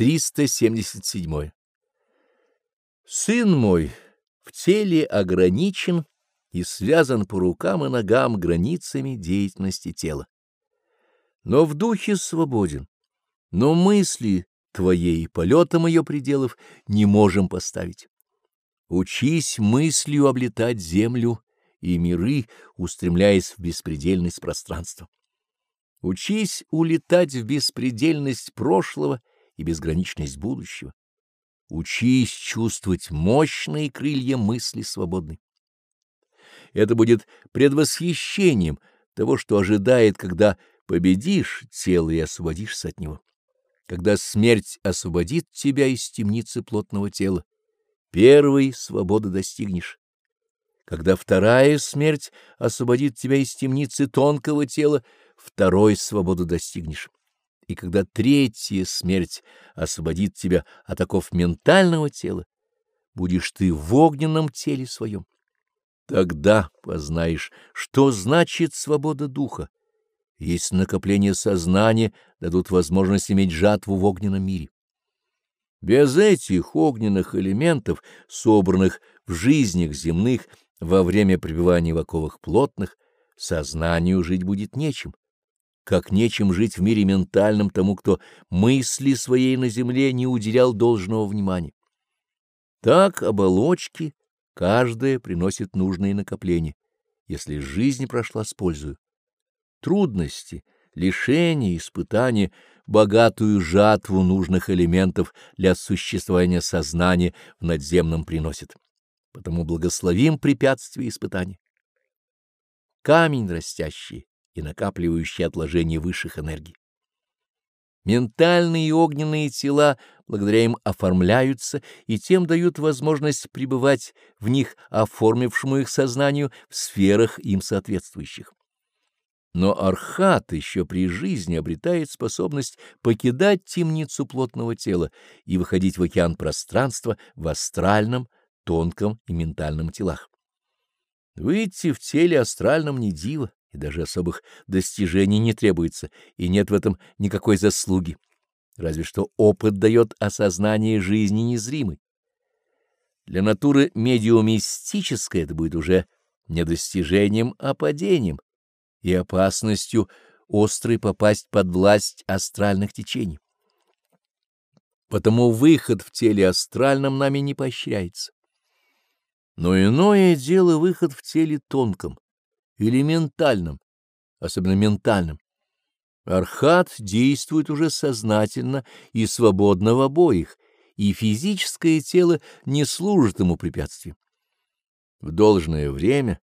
377. Сын мой в теле ограничен и связан по рукам и ногам границами деятельности тела. Но в духе свободен, но мысли твоей полетом ее пределов не можем поставить. Учись мыслью облетать землю и миры, устремляясь в беспредельность пространства. Учись улетать в беспредельность прошлого и безграничность будущего. Учись чувствовать мощные крылья мысли свободной. Это будет предвосхищением того, что ожидает, когда победишь тело и освободишься от него. Когда смерть освободит тебя из темницы плотного тела, первой свободы достигнешь. Когда вторая смерть освободит тебя из темницы тонкого тела, второй свободу достигнешь. И когда третья смерть освободит тебя от оков ментального тела, будешь ты в огненном теле своем. Тогда познаешь, что значит свобода духа. Если накопление сознания дадут возможность иметь жатву в огненном мире. Без этих огненных элементов, собранных в жизнях земных во время пребывания в оковах плотных, сознанию жить будет нечем как нечем жить в мире ментальном тому, кто мысли своей на земле не уделял должного внимания. Так оболочки каждая приносит нужные накопления, если жизнь прошла с пользою. Трудности, лишения, испытания, богатую жатву нужных элементов для существования сознания в надземном приносит. Потому благословим препятствия и испытания. Камень растящий и накапливающие отложения высших энергий. Ментальные и огненные тела благодаря им оформляются и тем дают возможность пребывать в них оформившему их сознанию в сферах им соответствующих. Но архат еще при жизни обретает способность покидать темницу плотного тела и выходить в океан пространства в астральном, тонком и ментальном телах. Выйти в теле астральном не диво, и даже особых достижений не требуется, и нет в этом никакой заслуги, разве что опыт дает осознание жизни незримой. Для натуры медиумистической это будет уже не достижением, а падением и опасностью острой попасть под власть астральных течений. Потому выход в теле астральном нами не поощряется. Но иное дело выход в теле тонком, или ментальном, особенно ментальном. Архат действует уже сознательно и свободно в обоих, и физическое тело не служит ему препятствием. В должное время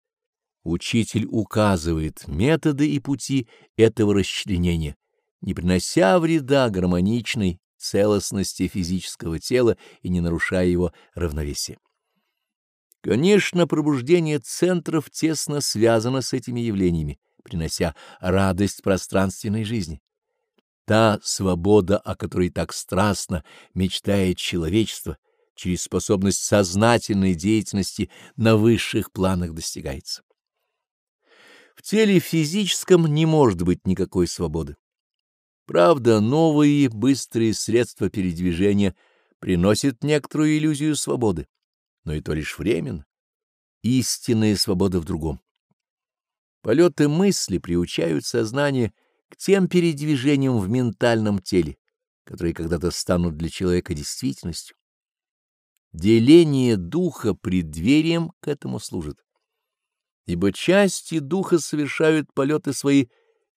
учитель указывает методы и пути этого расчленения, не принося вреда гармоничной целостности физического тела и не нарушая его равновесия. Конечно, пробуждение центров тесно связано с этими явлениями, принося радость пространственной жизни. Та свобода, о которой так страстно мечтает человечество, через способность сознательной деятельности на высших планах достигается. В теле физическом не может быть никакой свободы. Правда, новые быстрые средства передвижения приносят некоторую иллюзию свободы но и то лишь временно. Истинная свобода в другом. Полеты мысли приучают сознание к тем передвижениям в ментальном теле, которые когда-то станут для человека действительностью. Деление духа преддверием к этому служит. Ибо части духа совершают полеты свои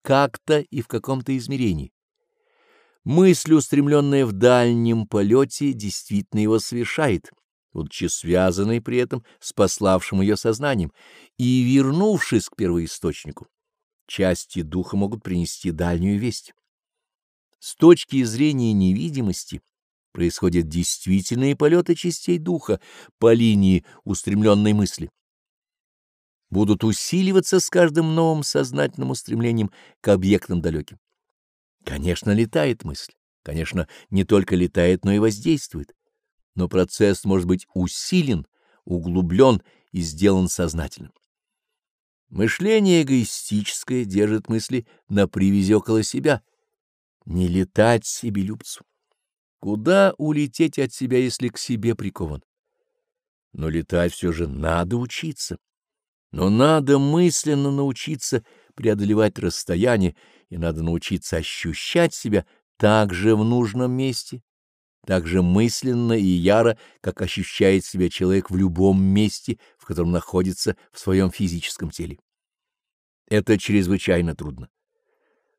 как-то и в каком-то измерении. Мысль, устремленная в дальнем полете, действительно его совершает, будучи связанной при этом с пославшим ее сознанием, и, вернувшись к первоисточнику, части духа могут принести дальнюю весть. С точки зрения невидимости происходят действительные полеты частей духа по линии устремленной мысли. Будут усиливаться с каждым новым сознательным устремлением к объектам далеким. Конечно, летает мысль. Конечно, не только летает, но и воздействует но процесс может быть усилен, углублен и сделан сознательным. Мышление эгоистическое держит мысли на привязи около себя, не летать себелюбцу. Куда улететь от себя, если к себе прикован? Но летать все же надо учиться. Но надо мысленно научиться преодолевать расстояние, и надо научиться ощущать себя также в нужном месте, так же мысленно и яро, как ощущает себя человек в любом месте, в котором находится в своем физическом теле. Это чрезвычайно трудно.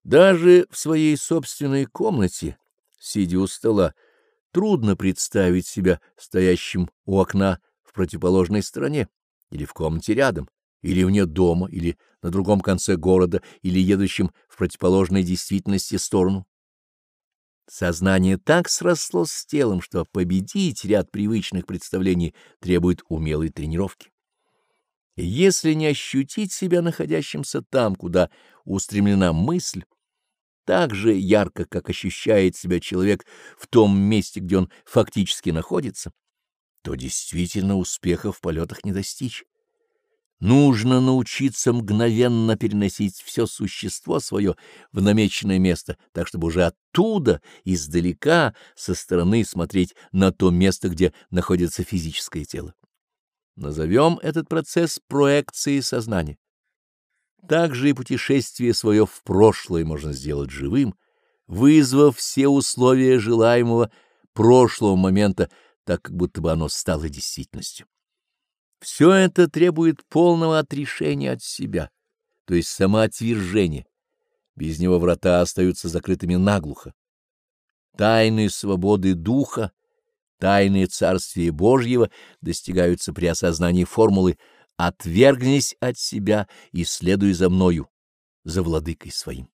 Даже в своей собственной комнате, сидя у стола, трудно представить себя стоящим у окна в противоположной стороне или в комнате рядом, или вне дома, или на другом конце города, или едущим в противоположной действительности сторону. Сознание так срослось с телом, что победить ряд привычных представлений требует умелой тренировки. Если не ощутить себя находящимся там, куда устремлена мысль, так же ярко, как ощущает себя человек в том месте, где он фактически находится, то действительно успеха в полетах не достичь. Нужно научиться мгновенно переносить все существо свое в намеченное место, так чтобы уже оттуда, издалека, со стороны смотреть на то место, где находится физическое тело. Назовем этот процесс проекцией сознания. Также и путешествие свое в прошлое можно сделать живым, вызвав все условия желаемого прошлого момента, так как будто бы оно стало действительностью. Все это требует полного отрешения от себя, то есть самоотвержения. Без него врата остаются закрытыми наглухо. Тайны свободы духа, тайны Царствия Божьего достигаются при осознании формулы «отвергнись от себя и следуй за мною, за владыкой своим».